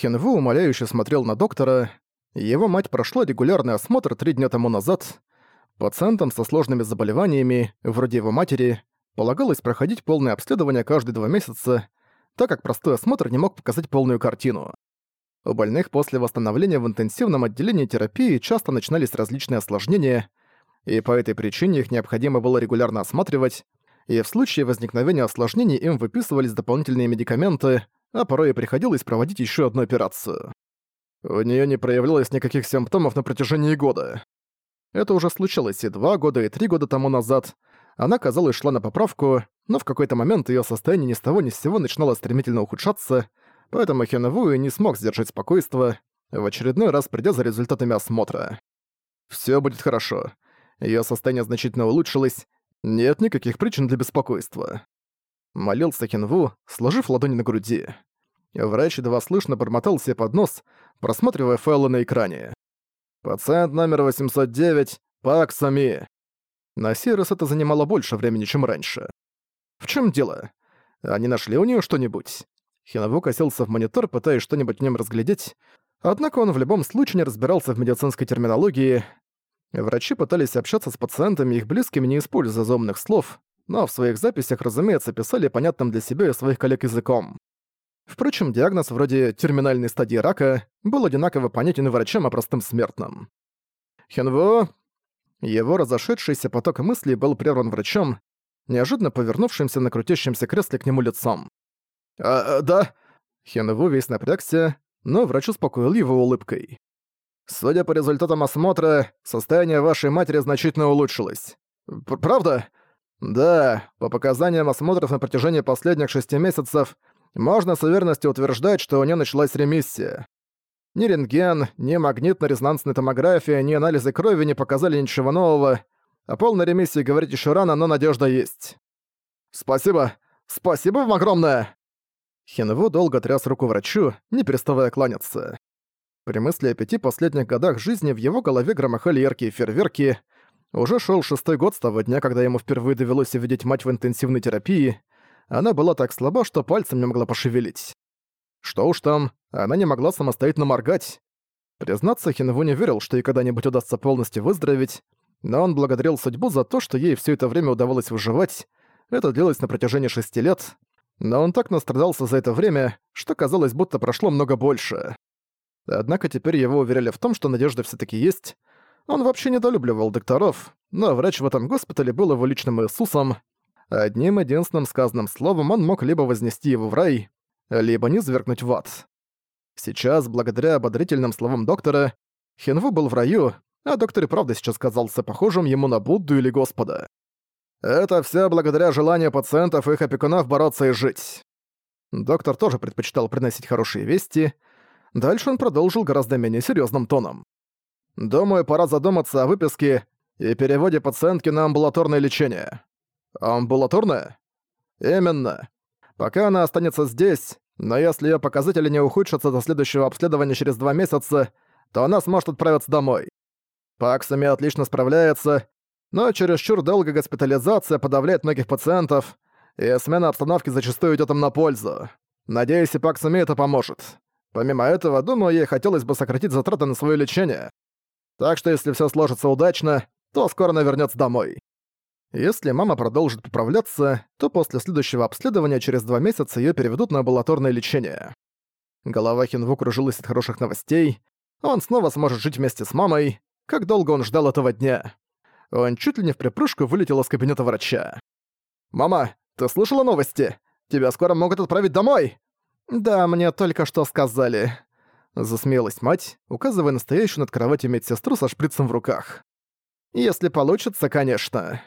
Хинву умоляюще смотрел на доктора. Его мать прошла регулярный осмотр три дня тому назад. Пациентам со сложными заболеваниями, вроде его матери, полагалось проходить полное обследование каждые два месяца, так как простой осмотр не мог показать полную картину. У больных после восстановления в интенсивном отделении терапии часто начинались различные осложнения, и по этой причине их необходимо было регулярно осматривать, и в случае возникновения осложнений им выписывались дополнительные медикаменты, а порой и приходилось проводить еще одну операцию. У нее не проявлялось никаких симптомов на протяжении года. Это уже случилось и два года, и три года тому назад. Она, казалось, шла на поправку, но в какой-то момент ее состояние ни с того ни с сего начинало стремительно ухудшаться, поэтому Хеновую не смог сдержать спокойствие, в очередной раз придя за результатами осмотра. Все будет хорошо. Ее состояние значительно улучшилось, нет никаких причин для беспокойства. Молился Хинву, сложив ладони на груди. Врач едва слышно бормотал себе под нос, просматривая файлы на экране. «Пациент номер 809, Пак Сами». На сей раз это занимало больше времени, чем раньше. В чем дело? Они нашли у нее что-нибудь? Хинову косился в монитор, пытаясь что-нибудь в нем разглядеть, однако он в любом случае не разбирался в медицинской терминологии. Врачи пытались общаться с пациентами и их близкими, не используя заумных слов, но в своих записях, разумеется, писали понятным для себя и своих коллег языком. Впрочем, диагноз вроде терминальной стадии рака был одинаково понятен и врачам, и простым смертным. Хенво... Его разошедшийся поток мыслей был прерван врачом, неожиданно повернувшимся на крутящемся кресле к нему лицом. «А, а да?» Хенву весь напрягся, но врач успокоил его улыбкой. «Судя по результатам осмотра, состояние вашей матери значительно улучшилось. П правда?» «Да, по показаниям осмотров на протяжении последних шести месяцев можно с уверенностью утверждать, что у нее началась ремиссия. Ни рентген, ни магнитно-резонансная томография, ни анализы крови не показали ничего нового. О полной ремиссии говорить еще рано, но надежда есть. Спасибо. Спасибо вам огромное. Хинву долго тряс руку врачу, не переставая кланяться. При мысли о пяти последних годах жизни в его голове громыхали яркие фейерверки. Уже шел шестой год с того дня, когда ему впервые довелось увидеть мать в интенсивной терапии. Она была так слаба, что пальцем не могла пошевелить. Что уж там, она не могла самостоятельно моргать. Признаться, Хинву не верил, что ей когда-нибудь удастся полностью выздороветь, но он благодарил судьбу за то, что ей все это время удавалось выживать. Это длилось на протяжении шести лет, но он так настрадался за это время, что казалось, будто прошло много больше. Однако теперь его уверяли в том, что надежда все таки есть. Он вообще недолюбливал докторов, но врач в этом госпитале был его личным Иисусом. Одним единственным сказанным словом он мог либо вознести его в рай, либо не свергнуть в ад. Сейчас, благодаря ободрительным словам доктора, Хинву был в раю, а доктор и правда сейчас казался похожим ему на Будду или Господа. Это все благодаря желанию пациентов и их опекунов бороться и жить. Доктор тоже предпочитал приносить хорошие вести. Дальше он продолжил гораздо менее серьезным тоном. «Думаю, пора задуматься о выписке и переводе пациентки на амбулаторное лечение». «Амбулаторное?» «Именно. Пока она останется здесь, но если её показатели не ухудшатся до следующего обследования через два месяца, то она сможет отправиться домой. Паксами отлично справляется, но чересчур долгая госпитализация подавляет многих пациентов, и смена обстановки зачастую идёт им на пользу. Надеюсь, и Паксами это поможет. Помимо этого, думаю, ей хотелось бы сократить затраты на своё лечение. Так что если всё сложится удачно, то скоро она вернётся домой. Если мама продолжит поправляться, то после следующего обследования через два месяца её переведут на амбулаторное лечение. Голова Хинву кружилась от хороших новостей. Он снова сможет жить вместе с мамой. Как долго он ждал этого дня? Он чуть ли не в припрыжку вылетел из кабинета врача. «Мама, ты слышала новости? Тебя скоро могут отправить домой!» «Да, мне только что сказали», — засмеялась мать, указывая настоящую над кроватью медсестру со шприцем в руках. «Если получится, конечно».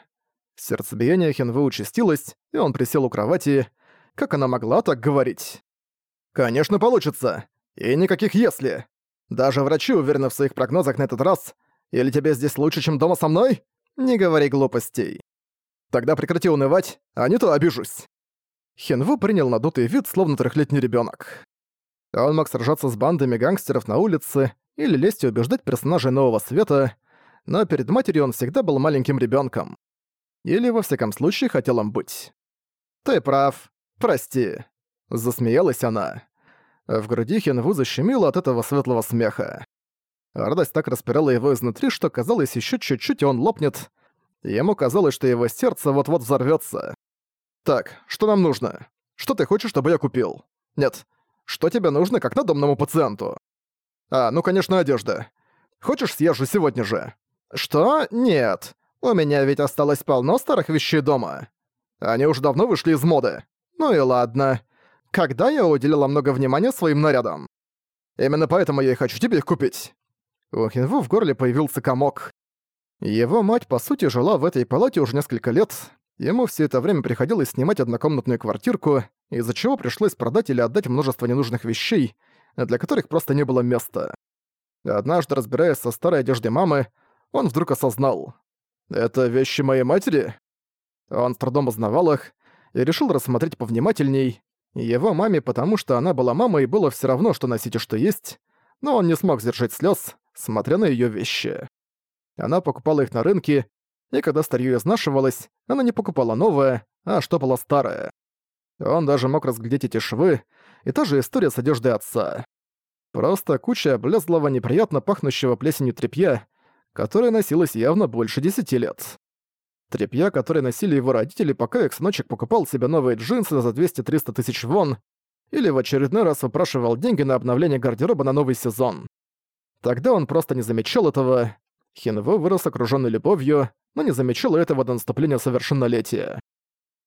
Сердцебиение Хенвы участилось, и он присел у кровати. Как она могла так говорить? «Конечно получится! И никаких «если». Даже врачи уверены в своих прогнозах на этот раз. Или тебе здесь лучше, чем дома со мной? Не говори глупостей. Тогда прекрати унывать, а не то обижусь». Хенву принял надутый вид, словно трехлетний ребенок. Он мог сражаться с бандами гангстеров на улице или лезть и убеждать персонажей нового света, но перед матерью он всегда был маленьким ребенком. Или, во всяком случае, хотел им быть. «Ты прав. Прости», — засмеялась она. В груди Хинву защемило от этого светлого смеха. Радость так распирала его изнутри, что казалось еще чуть-чуть он лопнет. Ему казалось, что его сердце вот-вот взорвется. «Так, что нам нужно? Что ты хочешь, чтобы я купил? Нет, что тебе нужно, как надомному пациенту?» «А, ну, конечно, одежда. Хочешь, съезжу сегодня же?» «Что? Нет. У меня ведь осталось полно старых вещей дома. Они уже давно вышли из моды. Ну и ладно. Когда я уделила много внимания своим нарядам? Именно поэтому я и хочу тебе их купить». У Хинву в горле появился комок. Его мать, по сути, жила в этой палате уже несколько лет. Ему все это время приходилось снимать однокомнатную квартирку, из-за чего пришлось продать или отдать множество ненужных вещей, для которых просто не было места. Однажды, разбираясь со старой одеждой мамы, он вдруг осознал. «Это вещи моей матери?» Он с трудом узнавал их и решил рассмотреть повнимательней. Его маме, потому что она была мамой, было все равно, что носить и что есть, но он не смог сдержать слез, смотря на ее вещи. Она покупала их на рынке, и когда старье изнашивалось, она не покупала новое, а штопала старое. Он даже мог разглядеть эти швы, и та же история с одеждой отца. Просто куча облезлого, неприятно пахнущего плесенью тряпья, которая носилась явно больше десяти лет. Тряпья, которые носили его родители, пока их сыночек покупал себе новые джинсы за 200-300 тысяч вон, или в очередной раз выпрашивал деньги на обновление гардероба на новый сезон. Тогда он просто не замечал этого. Хинво вырос окружённый любовью, но не замечал этого до наступления совершеннолетия.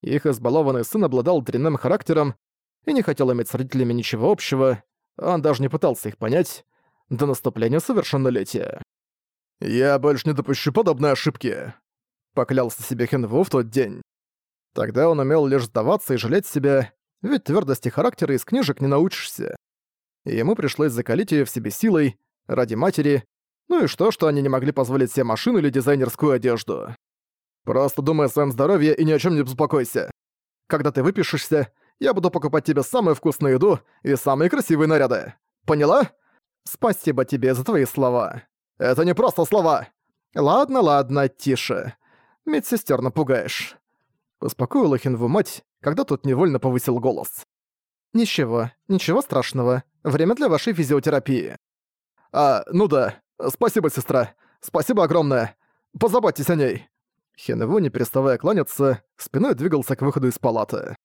Их избалованный сын обладал дрянным характером и не хотел иметь с родителями ничего общего, он даже не пытался их понять до наступления совершеннолетия. «Я больше не допущу подобной ошибки», — поклялся себе Хенву в тот день. Тогда он умел лишь сдаваться и жалеть себя, ведь твердости характера из книжек не научишься. И ему пришлось закалить ее в себе силой, ради матери, ну и что, что они не могли позволить себе машину или дизайнерскую одежду. Просто думай о своем здоровье и ни о чем не беспокойся. Когда ты выпишешься, я буду покупать тебе самую вкусную еду и самые красивые наряды. Поняла? Спасибо тебе за твои слова. Это не просто слова. Ладно, ладно, тише. Медсестер напугаешь. Успокоила Хинву мать, когда тот невольно повысил голос. «Ничего, ничего страшного. Время для вашей физиотерапии». «А, ну да. Спасибо, сестра. Спасибо огромное. Позаботьтесь о ней». Хинву, не переставая кланяться, спиной двигался к выходу из палаты.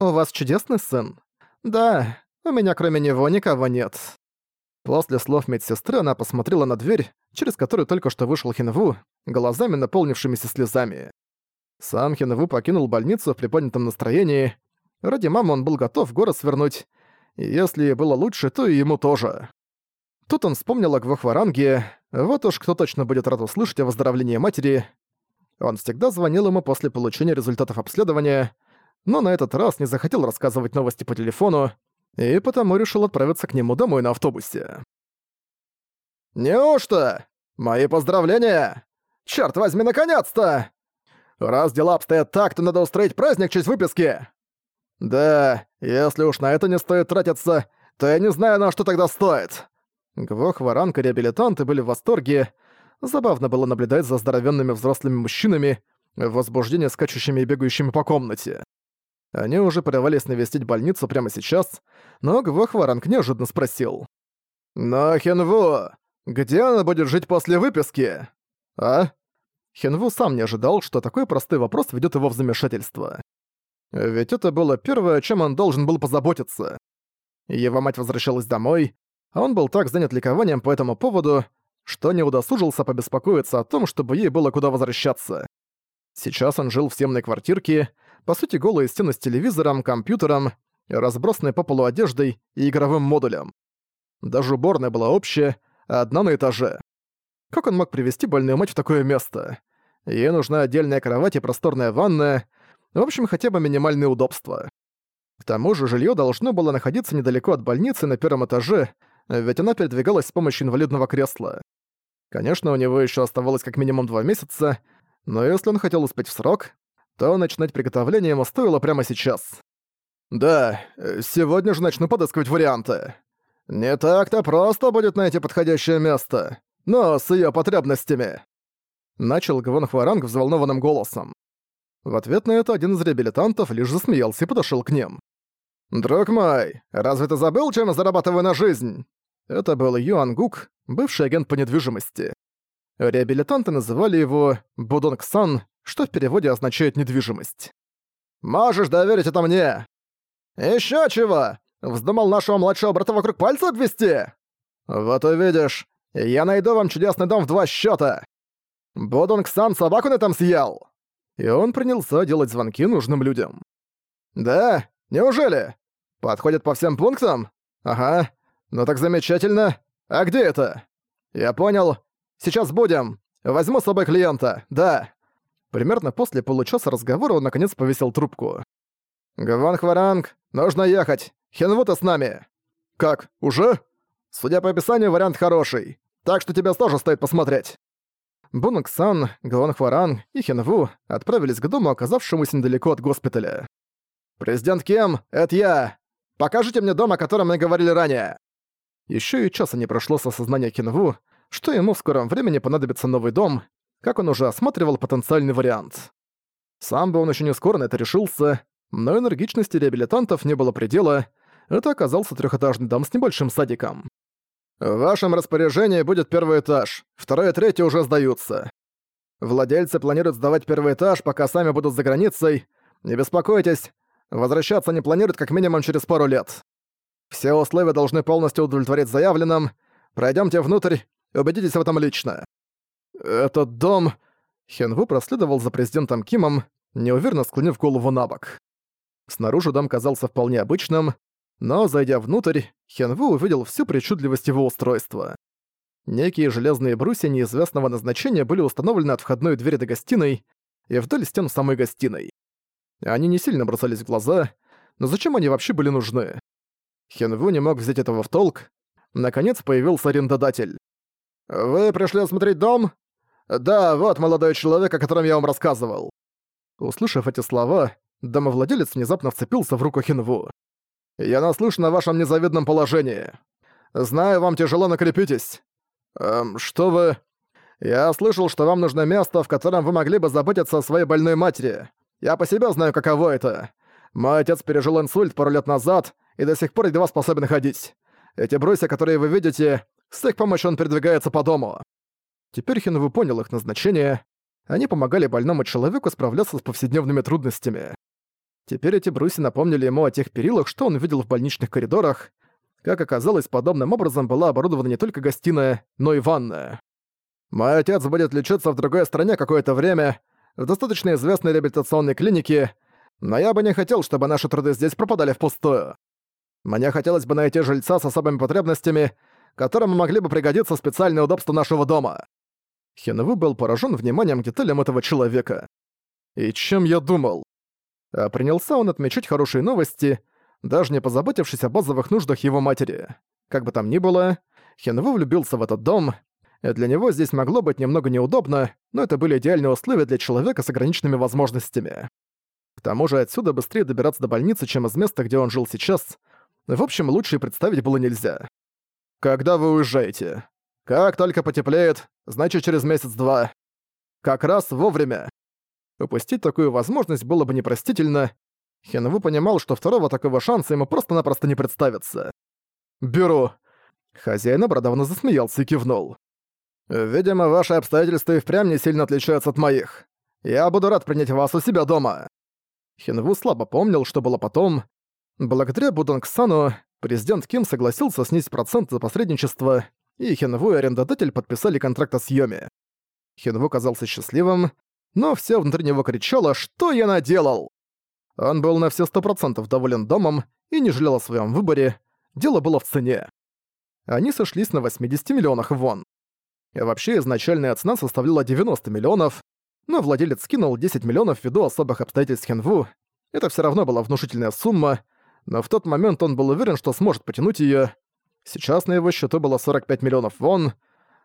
«У вас чудесный сын?» «Да, у меня кроме него никого нет». После слов медсестры она посмотрела на дверь, через которую только что вышел Хинву, глазами наполнившимися слезами. Сам Хинву покинул больницу в приподнятом настроении. Ради мамы он был готов город свернуть, и если было лучше, то и ему тоже. Тут он вспомнил о Гвохваранге, вот уж кто точно будет рад услышать о выздоровлении матери. Он всегда звонил ему после получения результатов обследования, но на этот раз не захотел рассказывать новости по телефону, и потому решил отправиться к нему домой на автобусе. «Неужто? Мои поздравления! Чёрт возьми, наконец-то! Раз дела обстоят так, то надо устроить праздник честь выписки!» «Да, если уж на это не стоит тратиться, то я не знаю, на что тогда стоит!» Гвох, Варанка, реабилитанты были в восторге. Забавно было наблюдать за здоровенными взрослыми мужчинами, возбуждение скачущими и бегающими по комнате. Они уже порывались навестить больницу прямо сейчас, но Гвохваранг неожиданно спросил. «Но Хенву, где она будет жить после выписки?» «А?» Хенву сам не ожидал, что такой простой вопрос ведет его в замешательство. Ведь это было первое, чем он должен был позаботиться. Его мать возвращалась домой, а он был так занят ликованием по этому поводу, что не удосужился побеспокоиться о том, чтобы ей было куда возвращаться. Сейчас он жил в съемной квартирке, по сути голые стены с телевизором, компьютером, разбросанной по полу одеждой и игровым модулем. Даже уборная была общая, одна на этаже. Как он мог привести больную мать в такое место? Ей нужна отдельная кровать и просторная ванная, в общем, хотя бы минимальные удобства. К тому же жилье должно было находиться недалеко от больницы на первом этаже, ведь она передвигалась с помощью инвалидного кресла. Конечно, у него еще оставалось как минимум два месяца, но если он хотел успеть в срок, то начинать приготовление ему стоило прямо сейчас. «Да, сегодня же начну подыскивать варианты. Не так-то просто будет найти подходящее место, но с ее потребностями». Начал Гвон Хваранг взволнованным голосом. В ответ на это один из реабилитантов лишь засмеялся и подошел к ним. «Друг мой, разве ты забыл, чем я зарабатываю на жизнь?» Это был Юан Гук, бывший агент по недвижимости. Реабилитанты называли его Будонг Сан, что в переводе означает «недвижимость». «Можешь доверить это мне!» «Ещё чего? Вздумал нашего младшего брата вокруг пальца обвести?» «Вот увидишь, я найду вам чудесный дом в два счёта. Будонг Сан собаку на этом съел!» И он принялся делать звонки нужным людям. «Да? Неужели? Подходит по всем пунктам? Ага. Ну так замечательно. А где это? Я понял. Сейчас будем. Возьму с собой клиента. Да. Примерно после получаса разговора он наконец повесил трубку. «Гван Хваранг, нужно ехать. Хенвута с нами». «Как, уже?» «Судя по описанию, вариант хороший. Так что тебе тоже стоит посмотреть». Бунг-сан, Гван Хваранг и Хенву отправились к дому, оказавшемуся недалеко от госпиталя. «Президент Кем, это я! Покажите мне дом, о котором мы говорили ранее!» Ещё и часа не прошло с осознания Хенву, что ему в скором времени понадобится новый дом, как он уже осматривал потенциальный вариант. Сам бы он еще не скоро на это решился, но энергичности реабилитантов не было предела, это оказался трехэтажный дом с небольшим садиком. В вашем распоряжении будет первый этаж, второй и третий уже сдаются. Владельцы планируют сдавать первый этаж, пока сами будут за границей. Не беспокойтесь, возвращаться они планируют как минимум через пару лет. Все условия должны полностью удовлетворить заявленным. Пройдемте внутрь убедитесь в этом лично. «Этот дом...» Хенву проследовал за президентом Кимом, неуверенно склонив голову на бок. Снаружи дом казался вполне обычным, но, зайдя внутрь, Хенву увидел всю причудливость его устройства. Некие железные брусья неизвестного назначения были установлены от входной двери до гостиной и вдоль стен самой гостиной. Они не сильно бросались в глаза, но зачем они вообще были нужны? Хенву не мог взять этого в толк. Наконец появился арендодатель. «Вы пришли осмотреть дом?» «Да, вот молодой человек, о котором я вам рассказывал». Услышав эти слова, домовладелец внезапно вцепился в руку Хинву. «Я наслышан о вашем незавидном положении. Знаю, вам тяжело, накрепитесь. Эм, что вы...» «Я слышал, что вам нужно место, в котором вы могли бы заботиться о своей больной матери. Я по себе знаю, каково это. Мой отец пережил инсульт пару лет назад и до сих пор едва способен ходить. Эти брусья, которые вы видите, с их помощью он передвигается по дому. Теперь Хинву понял их назначение. Они помогали больному человеку справляться с повседневными трудностями. Теперь эти брусья напомнили ему о тех перилах, что он видел в больничных коридорах. Как оказалось, подобным образом была оборудована не только гостиная, но и ванная. «Мой отец будет лечиться в другой стране какое-то время, в достаточно известной реабилитационной клинике, но я бы не хотел, чтобы наши труды здесь пропадали впустую. Мне хотелось бы найти жильца с особыми потребностями, которому могли бы пригодиться специальные удобства нашего дома. Хенву был поражен вниманием к деталям этого человека. И чем я думал? А принялся он отмечать хорошие новости, даже не позаботившись о базовых нуждах его матери. Как бы там ни было, Хенву влюбился в этот дом. И для него здесь могло быть немного неудобно, но это были идеальные условия для человека с ограниченными возможностями. К тому же отсюда быстрее добираться до больницы, чем из места, где он жил сейчас. В общем, лучше представить было нельзя. «Когда вы уезжаете?» «Как только потеплеет, значит через месяц-два. Как раз вовремя». Упустить такую возможность было бы непростительно. Хенву понимал, что второго такого шанса ему просто-напросто не представится. «Беру». Хозяин обрадованно засмеялся и кивнул. «Видимо, ваши обстоятельства и впрямь не сильно отличаются от моих. Я буду рад принять вас у себя дома». Хенву слабо помнил, что было потом. Благодаря Будангсану Президент Ким согласился снизить процент за посредничество, и Хенву и арендодатель подписали контракт о съеме. Хенву казался счастливым, но все внутри него кричало «Что я наделал?». Он был на все сто процентов доволен домом и не жалел о своем выборе, дело было в цене. Они сошлись на 80 миллионах вон. И вообще изначальная цена составляла 90 миллионов, но владелец скинул 10 миллионов ввиду особых обстоятельств Хенву. Это все равно была внушительная сумма, но в тот момент он был уверен, что сможет потянуть её. Сейчас на его счету было 45 миллионов вон.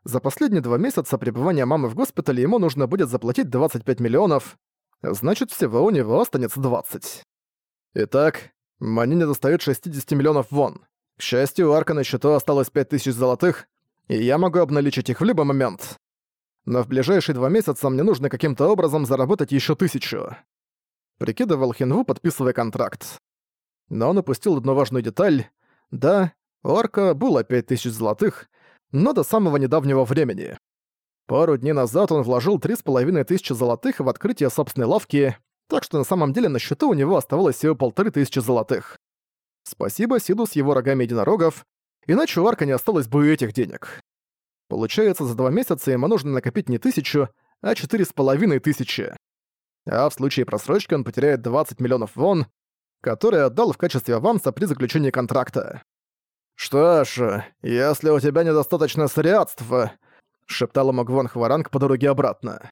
За последние два месяца пребывания мамы в госпитале ему нужно будет заплатить 25 миллионов. Значит, всего у него останется 20. Итак, мне не достает 60 миллионов вон. К счастью, у Арка на счету осталось 5000 золотых, и я могу обналичить их в любой момент. Но в ближайшие два месяца мне нужно каким-то образом заработать еще тысячу. Прикидывал Хинву, подписывая контракт. Но он упустил одну важную деталь. Да, у Арка было 5000 золотых, но до самого недавнего времени. Пару дней назад он вложил 3500 золотых в открытие собственной лавки, так что на самом деле на счету у него оставалось всего полторы тысячи золотых. Спасибо Сиду с его рогами единорогов, иначе у Арка не осталось бы и этих денег. Получается, за два месяца ему нужно накопить не тысячу, а четыре с половиной тысячи. А в случае просрочки он потеряет 20 миллионов вон, которые отдал в качестве аванса при заключении контракта. «Что ж, если у тебя недостаточно средств...» — шептал ему Хваранг по дороге обратно.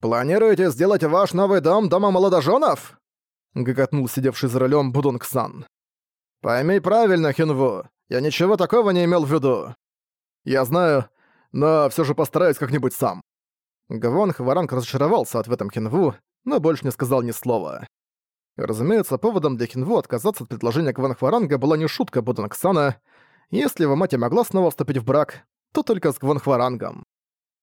«Планируете сделать ваш новый дом домом молодоженов?» — гоготнул сидевший за рулем Будунг-сан. «Пойми правильно, Хинву, я ничего такого не имел в виду. Я знаю, но все же постараюсь как-нибудь сам». Гвон Хваранг разочаровался этом Хинву, но больше не сказал ни слова. Разумеется, поводом для Хинву отказаться от предложения Гван Хваранга была не шутка Будунг-сана. Если его мать могла снова вступить в брак, то только с Гван Хварангом.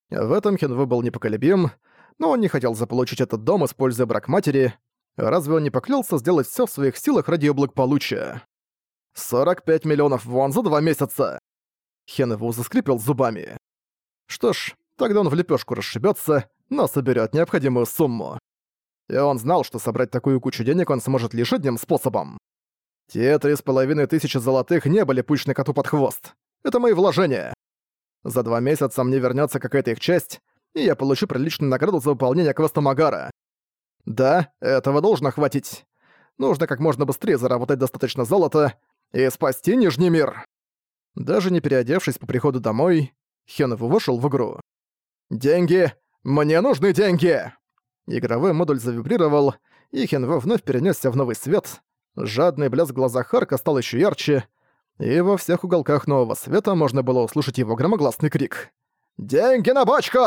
В этом Хинву был непоколебим, но он не хотел заполучить этот дом, используя брак матери. Разве он не поклялся сделать все в своих силах ради ее благополучия? 45 миллионов вон за два месяца! Хенву заскрипел зубами. Что ж, тогда он в лепешку расшибется, но соберет необходимую сумму. И он знал, что собрать такую кучу денег он сможет лишь одним способом. Те три с половиной тысячи золотых не были пущены коту под хвост. Это мои вложения. За два месяца мне вернется какая-то их часть, и я получу приличную награду за выполнение квеста Магара. Да, этого должно хватить. Нужно как можно быстрее заработать достаточно золота и спасти Нижний мир. Даже не переодевшись по приходу домой, Хенву вошел в игру. «Деньги! Мне нужны деньги!» Игровой модуль завибрировал, и Хенве вновь перенесся в новый свет. Жадный блеск глазах Харка стал еще ярче, и во всех уголках нового света можно было услышать его громогласный крик. «Деньги на бочку!»